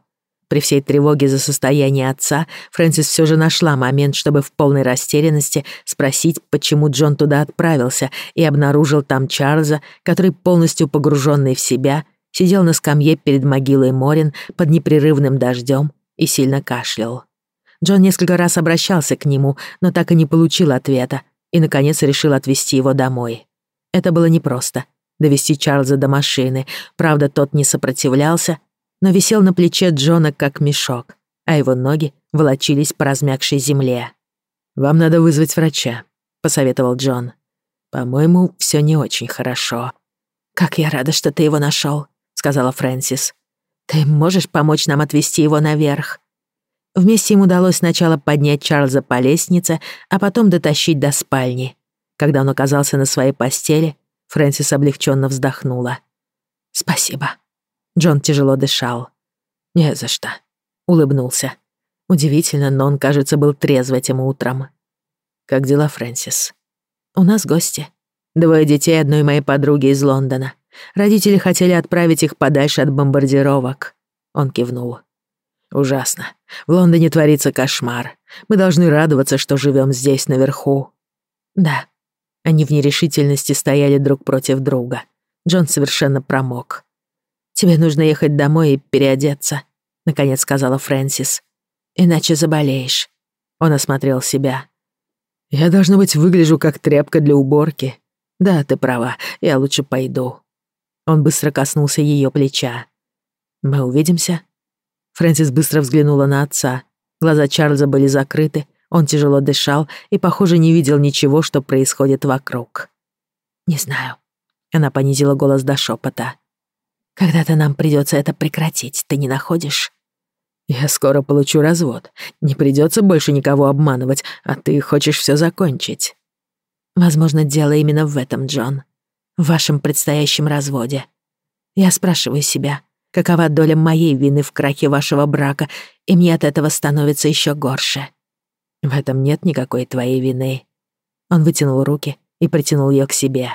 [SPEAKER 2] При всей тревоге за состояние отца Фрэнсис все же нашла момент, чтобы в полной растерянности спросить, почему Джон туда отправился, и обнаружил там Чарльза, который, полностью погруженный в себя, сидел на скамье перед могилой Морин под непрерывным дождем и сильно кашлял. Джон несколько раз обращался к нему, но так и не получил ответа, и, наконец, решил отвезти его домой. Это было непросто — довести Чарльза до машины, правда, тот не сопротивлялся, но висел на плече Джона как мешок, а его ноги волочились по размягшей земле. «Вам надо вызвать врача», — посоветовал Джон. «По-моему, все не очень хорошо». «Как я рада, что ты его нашел, сказала Фрэнсис. «Ты можешь помочь нам отвезти его наверх?» Вместе им удалось сначала поднять Чарльза по лестнице, а потом дотащить до спальни. Когда он оказался на своей постели, Фрэнсис облегченно вздохнула. «Спасибо», Джон тяжело дышал. «Не за что», — улыбнулся. Удивительно, но он, кажется, был трезв этим утром. «Как дела, Фрэнсис?» «У нас гости. Двое детей одной моей подруги из Лондона. Родители хотели отправить их подальше от бомбардировок». Он кивнул. «Ужасно. В Лондоне творится кошмар. Мы должны радоваться, что живем здесь, наверху». «Да». Они в нерешительности стояли друг против друга. Джон совершенно промок. «Тебе нужно ехать домой и переодеться», — наконец сказала Фрэнсис. «Иначе заболеешь». Он осмотрел себя. «Я, должно быть, выгляжу как тряпка для уборки. Да, ты права, я лучше пойду». Он быстро коснулся ее плеча. «Мы увидимся?» Фрэнсис быстро взглянула на отца. Глаза Чарльза были закрыты, он тяжело дышал и, похоже, не видел ничего, что происходит вокруг. «Не знаю». Она понизила голос до шепота. Когда-то нам придется это прекратить, ты не находишь? Я скоро получу развод. Не придется больше никого обманывать, а ты хочешь все закончить. Возможно, дело именно в этом, Джон. В вашем предстоящем разводе. Я спрашиваю себя, какова доля моей вины в крахе вашего брака, и мне от этого становится еще горше. В этом нет никакой твоей вины.
[SPEAKER 3] Он вытянул руки и притянул ее к себе.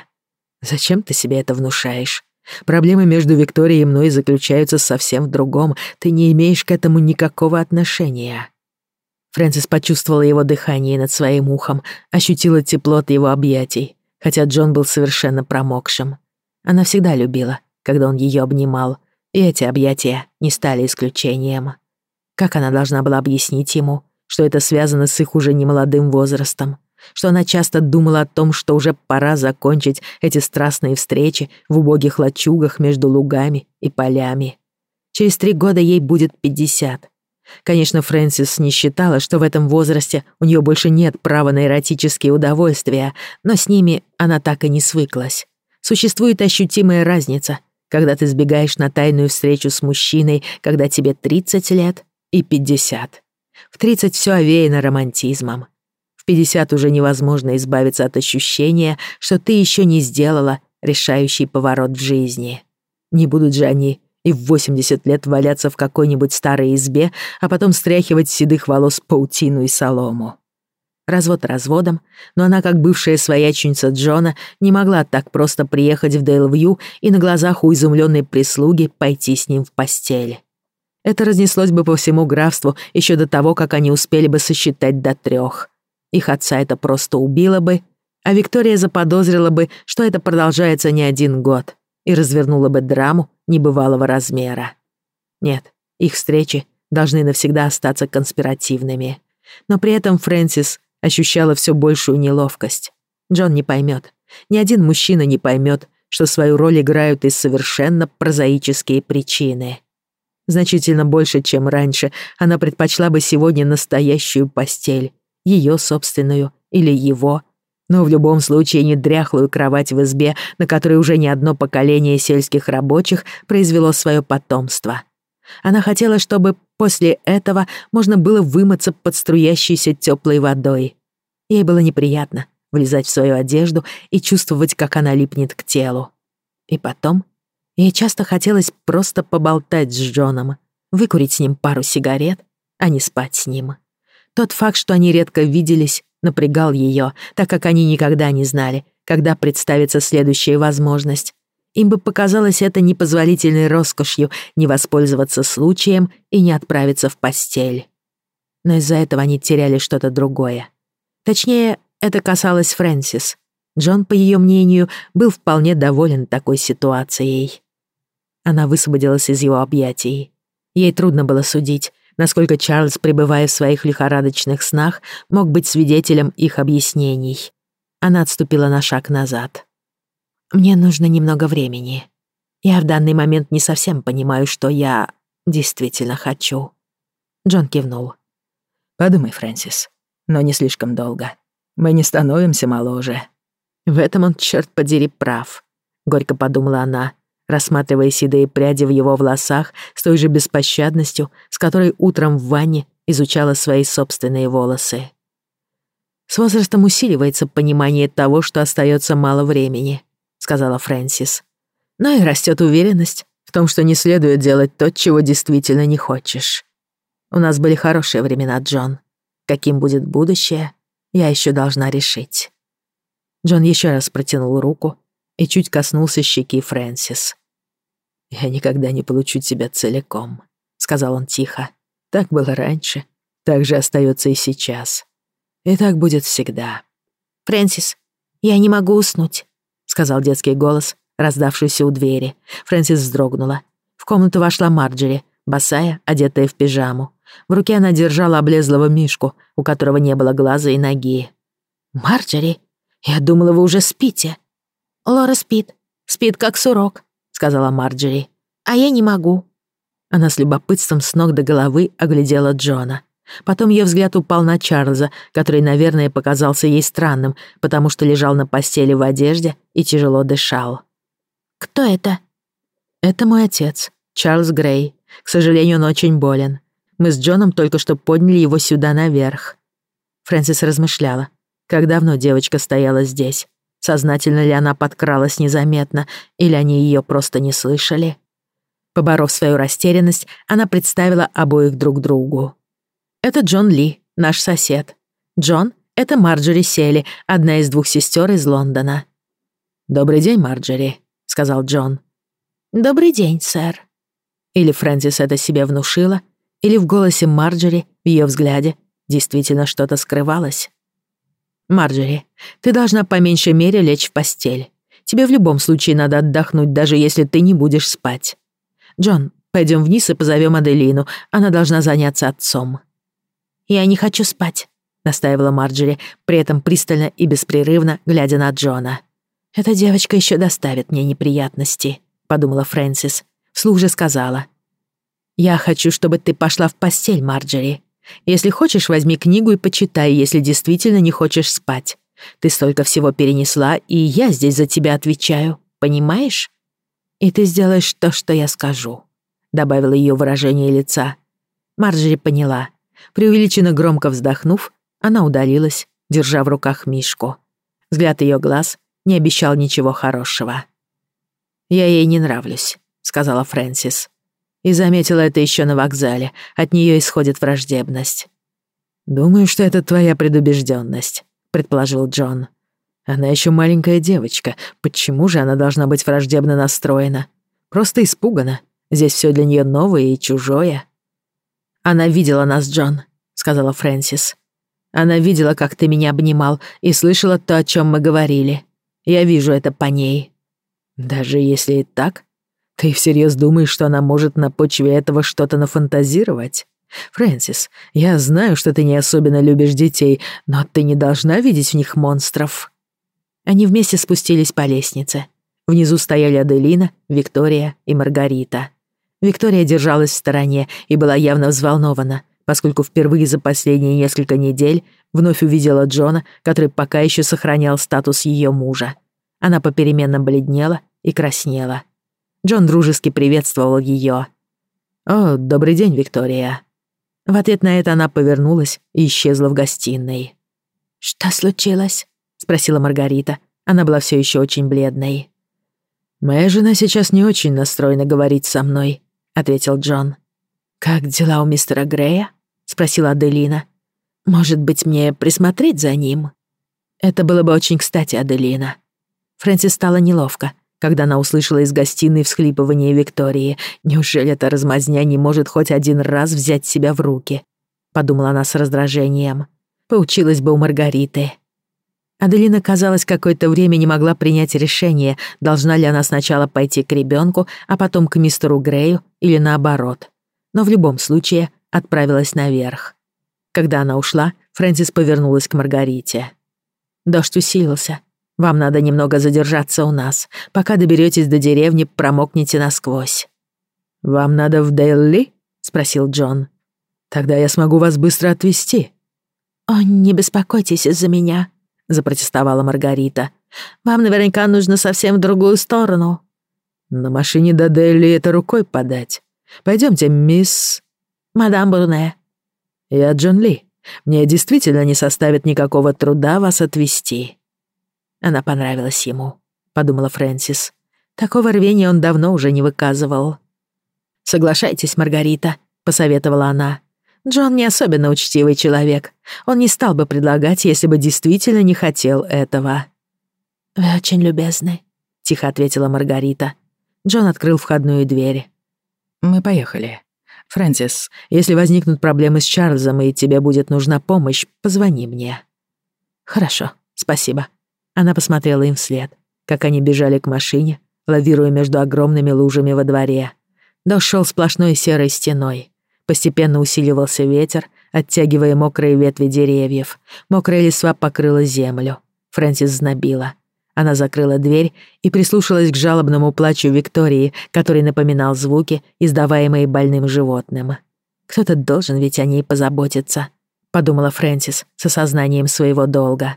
[SPEAKER 3] Зачем ты себе это внушаешь? Проблемы между Викторией и мной заключаются совсем в другом. Ты не имеешь к этому никакого отношения». Фрэнсис почувствовала его дыхание над своим ухом, ощутила тепло от его объятий, хотя Джон был совершенно промокшим. Она всегда любила, когда он ее обнимал, и эти объятия не стали исключением. Как она должна была объяснить ему, что это связано с их уже немолодым возрастом, что она часто думала о том, что уже пора закончить эти страстные встречи в убогих лачугах между лугами и полями. Через три года ей будет пятьдесят. Конечно, Фрэнсис не считала, что в этом возрасте у нее больше нет права на эротические удовольствия, но с ними она так и не свыклась. Существует ощутимая разница, когда ты сбегаешь на тайную встречу с мужчиной, когда тебе 30 лет и 50. В 30 все овеяно романтизмом. В 50 уже невозможно избавиться от ощущения, что ты еще не сделала решающий поворот в жизни. Не будут же они и в 80 лет валяться в какой-нибудь старой избе, а потом стряхивать седых волос паутину и солому. Развод разводом, но она, как бывшая своячница Джона, не могла так просто приехать в Дейлвью и на глазах у изумленной прислуги пойти с ним в постель. Это разнеслось бы по всему графству еще до того, как они успели бы сосчитать до трех. Их отца это просто убило бы, а Виктория заподозрила бы, что это продолжается не один год, и развернула бы драму небывалого размера. Нет, их встречи должны навсегда остаться конспиративными. Но при этом Фрэнсис ощущала все большую неловкость. Джон не поймет. Ни один мужчина не поймет, что свою роль играют и совершенно прозаические причины. Значительно больше, чем раньше, она предпочла бы сегодня настоящую постель, ее собственную или его, но в любом случае не дряхлую кровать в избе, на которой уже не одно поколение сельских рабочих произвело свое потомство. Она хотела, чтобы после этого можно было вымыться под струящейся теплой водой. Ей было неприятно влезать в свою одежду и чувствовать, как она липнет к телу. И потом ей часто хотелось просто поболтать с Джоном, выкурить с ним пару сигарет, а не спать с ним. Тот факт, что они редко виделись, напрягал ее, так как они никогда не знали, когда представится следующая возможность. Им бы показалось это непозволительной роскошью не воспользоваться случаем и не отправиться в постель. Но из-за этого они теряли что-то другое. Точнее, это касалось Фрэнсис. Джон, по ее мнению, был вполне доволен такой ситуацией. Она высвободилась из его объятий. Ей трудно было судить, насколько Чарльз, пребывая в своих лихорадочных снах, мог быть свидетелем их объяснений. Она отступила на шаг назад. «Мне нужно немного времени. Я в данный момент не совсем понимаю, что я действительно хочу». Джон кивнул.
[SPEAKER 1] «Подумай, Фрэнсис, но не слишком долго. Мы не становимся моложе».
[SPEAKER 3] «В этом он, черт подери, прав», — горько подумала она рассматривая седые пряди в его волосах с той же беспощадностью, с которой утром в ванне изучала свои собственные волосы. «С возрастом усиливается понимание того, что остается мало времени», — сказала Фрэнсис. «Но и растет уверенность в том, что не следует делать то, чего действительно не хочешь. У нас были хорошие времена, Джон. Каким будет будущее, я еще должна решить». Джон еще раз протянул руку, и чуть коснулся щеки Фрэнсис. «Я никогда не получу тебя целиком», — сказал он тихо. «Так было раньше, так же остается и сейчас. И так будет всегда».
[SPEAKER 2] «Фрэнсис, я не могу уснуть», —
[SPEAKER 3] сказал детский голос, раздавшийся у двери. Фрэнсис вздрогнула. В комнату вошла Марджери, босая, одетая в пижаму. В руке она держала облезлого мишку, у которого не было глаза и ноги.
[SPEAKER 2] «Марджери, я думала, вы уже спите»,
[SPEAKER 3] «Лора спит. Спит, как сурок», — сказала Марджери.
[SPEAKER 2] «А я не могу».
[SPEAKER 3] Она с любопытством с ног до головы оглядела Джона. Потом ее взгляд упал на Чарльза, который, наверное, показался ей странным, потому что лежал на постели в одежде и тяжело дышал.
[SPEAKER 2] «Кто это?»
[SPEAKER 3] «Это мой отец, Чарльз Грей. К сожалению, он очень болен. Мы с Джоном только что подняли его сюда наверх». Фрэнсис размышляла, как давно девочка стояла здесь сознательно ли она подкралась незаметно, или они ее просто не слышали. Поборов свою растерянность, она представила обоих друг другу. «Это Джон Ли, наш сосед. Джон — это Марджори Сели, одна из двух сестер из Лондона».
[SPEAKER 1] «Добрый день, Марджори», — сказал Джон.
[SPEAKER 2] «Добрый день, сэр».
[SPEAKER 3] Или Фрэнсис это себе внушила, или в голосе Марджори, в ее взгляде, действительно что-то скрывалось. «Марджери, ты должна по меньшей мере лечь в постель. Тебе в любом случае надо отдохнуть, даже если ты не будешь спать. Джон, пойдем вниз и позовем Аделину. Она должна заняться отцом».
[SPEAKER 2] «Я не хочу спать», — настаивала Марджери, при этом пристально и беспрерывно глядя на Джона.
[SPEAKER 3] «Эта девочка еще доставит мне неприятности», — подумала Фрэнсис. Вслух же сказала. «Я хочу, чтобы ты пошла в постель, Марджери. Если хочешь, возьми книгу и почитай, если действительно не хочешь спать. Ты столько всего перенесла, и я здесь за тебя отвечаю, понимаешь? И ты сделаешь то, что я скажу», — Добавила ее выражение лица. Марджери поняла. Преувеличенно громко вздохнув, она удалилась, держа в руках Мишку. Взгляд ее глаз не обещал ничего хорошего. «Я ей не нравлюсь», — сказала Фрэнсис. И заметила это еще на вокзале. От нее исходит враждебность. «Думаю, что это твоя предубежденность, предположил Джон. «Она еще маленькая девочка. Почему же она должна быть враждебно настроена? Просто испугана. Здесь все для нее новое и чужое». «Она видела нас, Джон», — сказала Фрэнсис. «Она видела, как ты меня обнимал, и слышала то, о чем мы говорили. Я вижу это по ней». «Даже если и так, ты всерьез думаешь, что она может на почве этого что-то нафантазировать? Фрэнсис, я знаю, что ты не особенно любишь детей, но ты не должна видеть в них монстров». Они вместе спустились по лестнице. Внизу стояли Аделина, Виктория и Маргарита. Виктория держалась в стороне и была явно взволнована, поскольку впервые за последние несколько недель вновь увидела Джона, который пока еще сохранял статус ее мужа. Она попеременно бледнела и краснела. Джон дружески приветствовал ее. «О, добрый день, Виктория». В ответ на это она повернулась и исчезла в гостиной.
[SPEAKER 2] «Что случилось?»
[SPEAKER 3] — спросила Маргарита. Она была все еще очень бледной. «Моя жена сейчас не очень настроена говорить со мной», — ответил Джон.
[SPEAKER 2] «Как дела у мистера Грея?» — спросила Аделина. «Может быть, мне присмотреть за ним?»
[SPEAKER 3] Это было бы очень кстати, Аделина. Фрэнсис стала неловко когда она услышала из гостиной всхлипывание Виктории. «Неужели эта размазня не может хоть один раз взять себя в руки?» — подумала она с раздражением. «Поучилась бы у Маргариты». Аделина, казалось, какое-то время не могла принять решение, должна ли она сначала пойти к ребенку, а потом к мистеру Грею или наоборот. Но в любом случае отправилась наверх. Когда она ушла, Фрэнсис повернулась к Маргарите. Дождь усилился, вам надо немного задержаться у нас. Пока доберетесь до деревни, промокните насквозь». «Вам надо в Дейли?» — спросил Джон. «Тогда я смогу вас быстро отвезти».
[SPEAKER 2] «О, не беспокойтесь из-за меня», — запротестовала Маргарита. «Вам наверняка нужно совсем в другую сторону».
[SPEAKER 1] «На машине до Дейли это рукой подать. Пойдемте, мисс...»
[SPEAKER 2] «Мадам Бурне».
[SPEAKER 1] «Я Джон Ли. Мне действительно не составит никакого труда вас отвезти».
[SPEAKER 3] Она понравилась ему, подумала Фрэнсис. Такого рвения он давно уже не выказывал. «Соглашайтесь, Маргарита», — посоветовала она. «Джон не особенно учтивый человек. Он не стал бы предлагать, если бы действительно не хотел этого».
[SPEAKER 2] «Вы очень любезны», —
[SPEAKER 3] тихо ответила Маргарита. Джон открыл входную дверь.
[SPEAKER 1] «Мы поехали. Фрэнсис, если возникнут проблемы с Чарльзом и тебе будет нужна помощь, позвони мне».
[SPEAKER 3] «Хорошо, спасибо», она посмотрела им вслед, как они бежали к машине, лавируя между огромными лужами во дворе. Дождь шел сплошной серой стеной. Постепенно усиливался ветер, оттягивая мокрые ветви деревьев. Мокрая листва покрыла землю. Фрэнсис знобила. Она закрыла дверь и прислушалась к жалобному плачу Виктории, который напоминал звуки, издаваемые больным животным. «Кто-то должен ведь о ней позаботиться», — подумала Фрэнсис с осознанием своего долга.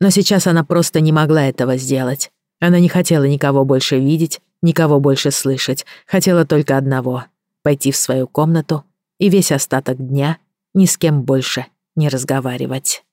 [SPEAKER 3] Но сейчас она просто не могла этого сделать. Она не хотела никого больше видеть, никого больше слышать, хотела только одного — пойти в свою комнату и весь остаток дня ни с кем больше не разговаривать.